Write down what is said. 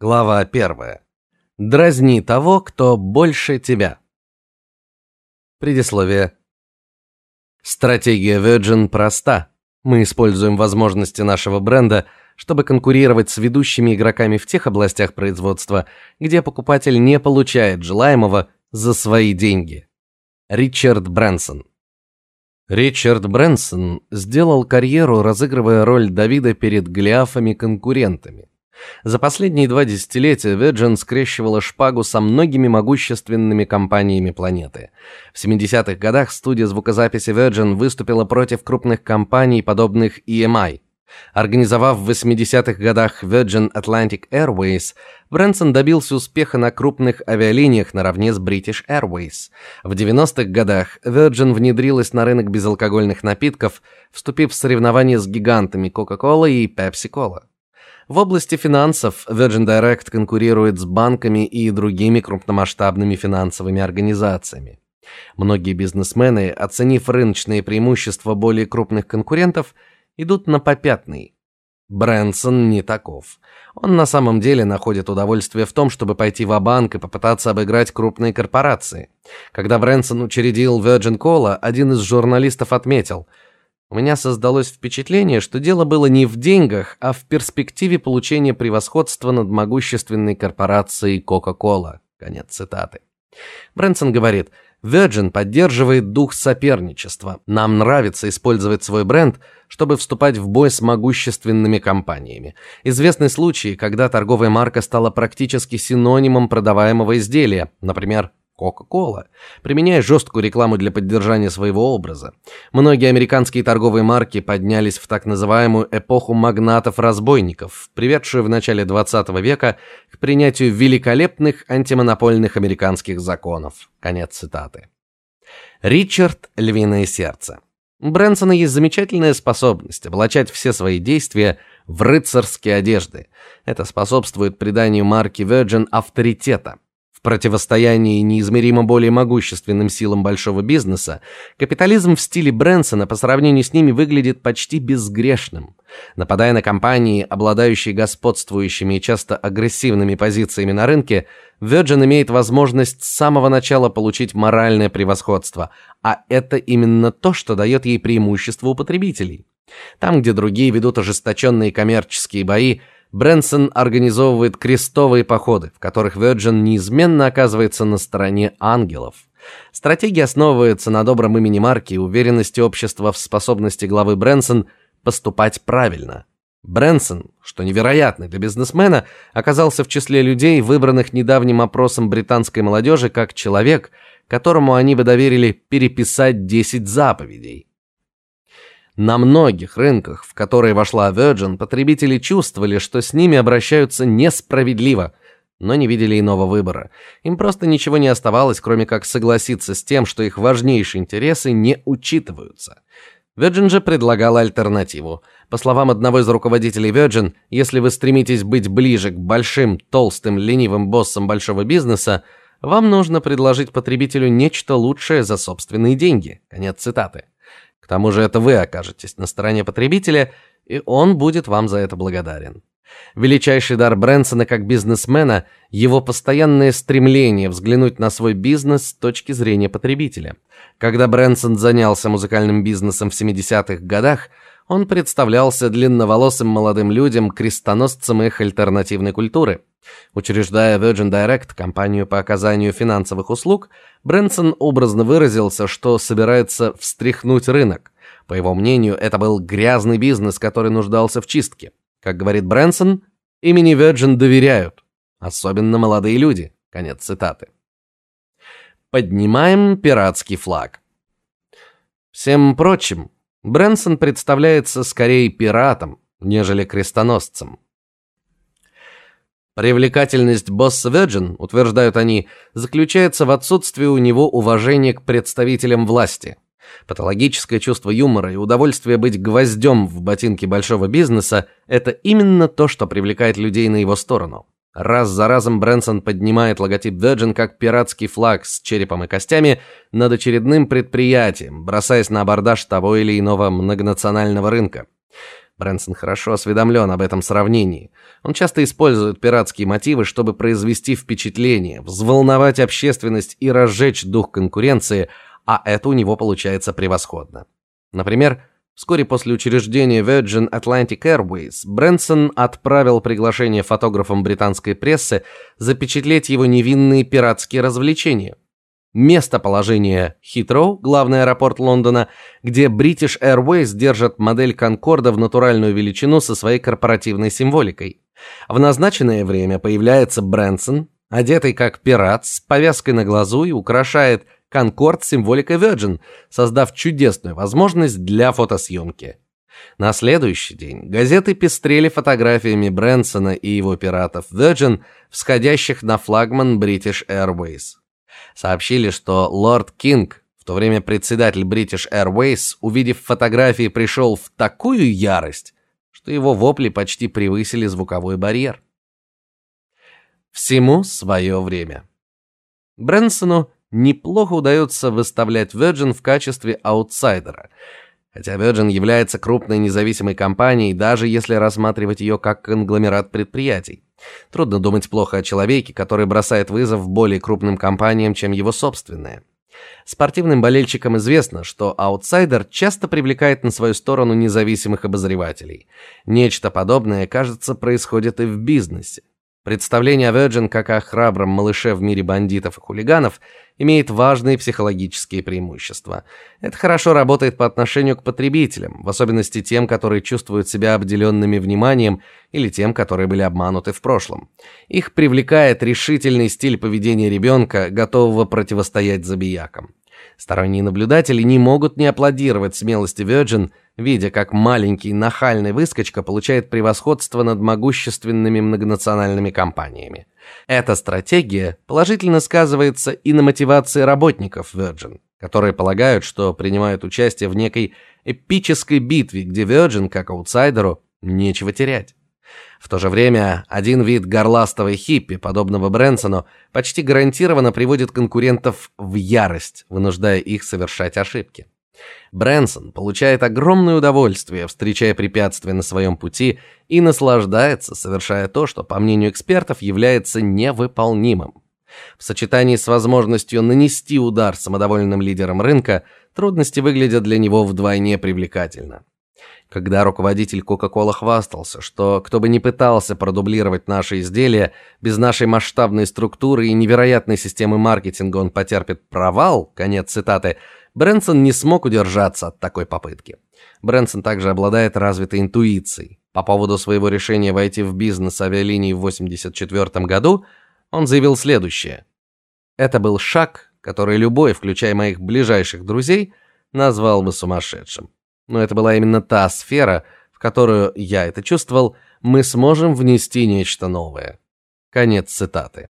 Глава 1. Дразни того, кто больше тебя. Предисловие. Стратегия Virgin проста. Мы используем возможности нашего бренда, чтобы конкурировать с ведущими игроками в тех областях производства, где покупатель не получает желаемого за свои деньги. Ричард Брэнсон. Ричард Брэнсон сделал карьеру, разыгрывая роль Давида перед Голиафами-конкурентами. За последние два десятилетия Virgin скрещивала шпагу со многими могущественными компаниями планеты. В 70-х годах студия звукозаписи Virgin выступила против крупных компаний, подобных EMI. Организовав в 80-х годах Virgin Atlantic Airways, Брэнсон добился успеха на крупных авиалиниях наравне с British Airways. В 90-х годах Virgin внедрилась на рынок безалкогольных напитков, вступив в соревнования с гигантами Coca-Cola и Pepsi-Cola. В области финансов Virgin Direct конкурирует с банками и другими крупномасштабными финансовыми организациями. Многие бизнесмены, оценив рыночные преимущества более крупных конкурентов, идут на попятный. Брэнсон не таков. Он на самом деле находит удовольствие в том, чтобы пойти в банк и попытаться обыграть крупные корпорации. Когда Брэнсон учредил Virgin Cola, один из журналистов отметил – у меня создалось впечатление, что дело было не в деньгах, а в перспективе получения превосходства над могущественной корпорацией Coca-Cola. Конец цитаты. Брэнсон говорит: Virgin поддерживает дух соперничества. Нам нравится использовать свой бренд, чтобы вступать в бой с могущественными компаниями. Известны случаи, когда торговая марка стала практически синонимом продаваемого изделия, например, Coca-Cola, применяя жесткую рекламу для поддержания своего образа. Многие американские торговые марки поднялись в так называемую эпоху магнатов-разбойников, приведшую в начале 20 века к принятию великолепных антимонопольных американских законов. Конец цитаты. Ричард Львиное сердце. У Брэнсона есть замечательная способность облачать все свои действия в рыцарские одежды. Это способствует приданию марки Virgin авторитета противостоянии неизмеримо более могущественным силам большого бизнеса, капитализм в стиле Брэнсона по сравнению с ними выглядит почти безгрешным. Нападая на компании, обладающие господствующими и часто агрессивными позициями на рынке, Virgin имеет возможность с самого начала получить моральное превосходство, а это именно то, что дает ей преимущество у потребителей. Там, где другие ведут ожесточенные коммерческие бои, Брэнсон организовывает крестовые походы, в которых Virgin неизменно оказывается на стороне ангелов. Стратегия основывается на добром имени марки и уверенности общества в способности главы Брэнсон поступать правильно. Брэнсон, что невероятно для бизнесмена, оказался в числе людей, выбранных недавним опросом британской молодежи как человек, которому они бы доверили переписать 10 заповедей. На многих рынках, в которые вошла Virgin, потребители чувствовали, что с ними обращаются несправедливо, но не видели иного выбора. Им просто ничего не оставалось, кроме как согласиться с тем, что их важнейшие интересы не учитываются. Virgin же предлагала альтернативу. По словам одного из руководителей Virgin, если вы стремитесь быть ближе к большим, толстым, ленивым боссам большого бизнеса, вам нужно предложить потребителю нечто лучшее за собственные деньги. Конец цитаты. К тому же это вы окажетесь на стороне потребителя, и он будет вам за это благодарен. Величайший дар Брэнсона как бизнесмена его постоянное стремление взглянуть на свой бизнес с точки зрения потребителя. Когда Брэнсон занялся музыкальным бизнесом в 70-х годах, он представлялся длинноволосым молодым людям, крестоносцем их альтернативной культуры. Учреждая Virgin Direct, компанию по оказанию финансовых услуг, Брэнсон образно выразился, что собирается встряхнуть рынок. По его мнению, это был грязный бизнес, который нуждался в чистке. Как говорит Брэнсон, имени Virgin доверяют, особенно молодые люди. Конец цитаты. Поднимаем пиратский флаг. Всем прочим, Брэнсон представляется скорее пиратом, нежели крестоносцем. Привлекательность босса Virgin, утверждают они, заключается в отсутствии у него уважения к представителям власти. Патологическое чувство юмора и удовольствие быть гвоздем в ботинке большого бизнеса это именно то, что привлекает людей на его сторону. Раз за разом Брэнсон поднимает логотип Virgin как пиратский флаг с черепом и костями над очередным предприятием, бросаясь на абордаж того или иного многонационального рынка. Брэнсон хорошо осведомлен об этом сравнении. Он часто использует пиратские мотивы, чтобы произвести впечатление, взволновать общественность и разжечь дух конкуренции, а это у него получается превосходно. Например, вскоре после учреждения Virgin Atlantic Airways Брэнсон отправил приглашение фотографам британской прессы запечатлеть его невинные пиратские развлечения. Местоположение Хитроу, главный аэропорт Лондона, где British Airways держит модель Конкорда в натуральную величину со своей корпоративной символикой. В назначенное время появляется Брэнсон, одетый как пират, с повязкой на глазу и украшает Конкорд символикой Virgin, создав чудесную возможность для фотосъемки. На следующий день газеты пестрели фотографиями Брэнсона и его пиратов Virgin, всходящих на флагман British Airways сообщили, что лорд Кинг, в то время председатель British Airways, увидев фотографии, пришел в такую ярость, что его вопли почти превысили звуковой барьер. Всему свое время. Брэнсону неплохо удается выставлять Virgin в качестве аутсайдера. Хотя Virgin является крупной независимой компанией, даже если рассматривать ее как конгломерат предприятий. Трудно думать плохо о человеке, который бросает вызов более крупным компаниям, чем его собственные. Спортивным болельщикам известно, что аутсайдер часто привлекает на свою сторону независимых обозревателей. Нечто подобное, кажется, происходит и в бизнесе. Представление о Virgin как о храбром малыше в мире бандитов и хулиганов имеет важные психологические преимущества. Это хорошо работает по отношению к потребителям, в особенности тем, которые чувствуют себя обделенными вниманием или тем, которые были обмануты в прошлом. Их привлекает решительный стиль поведения ребенка, готового противостоять забиякам. Сторонние наблюдатели не могут не аплодировать смелости Virgin, видя, как маленький нахальный выскочка получает превосходство над могущественными многонациональными компаниями. Эта стратегия положительно сказывается и на мотивации работников Virgin, которые полагают, что принимают участие в некой эпической битве, где Virgin, как аутсайдеру, нечего терять. В то же время один вид горластого хиппи, подобного Брэнсону, почти гарантированно приводит конкурентов в ярость, вынуждая их совершать ошибки. Брэнсон получает огромное удовольствие, встречая препятствия на своем пути и наслаждается, совершая то, что, по мнению экспертов, является невыполнимым. В сочетании с возможностью нанести удар самодовольным лидерам рынка, трудности выглядят для него вдвойне привлекательно. Когда руководитель Coca-Cola хвастался, что кто бы ни пытался продублировать наши изделия, без нашей масштабной структуры и невероятной системы маркетинга он потерпит провал, конец цитаты, Брэнсон не смог удержаться от такой попытки. Брэнсон также обладает развитой интуицией. По поводу своего решения войти в бизнес авиалиний в 84 году, он заявил следующее: "Это был шаг, который любой, включая моих ближайших друзей, назвал бы сумасшедшим. Но это была именно та сфера, в которую я это чувствовал, мы сможем внести нечто новое". Конец цитаты.